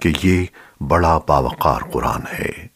کہ یہ بڑا باوقار قرآن ہے۔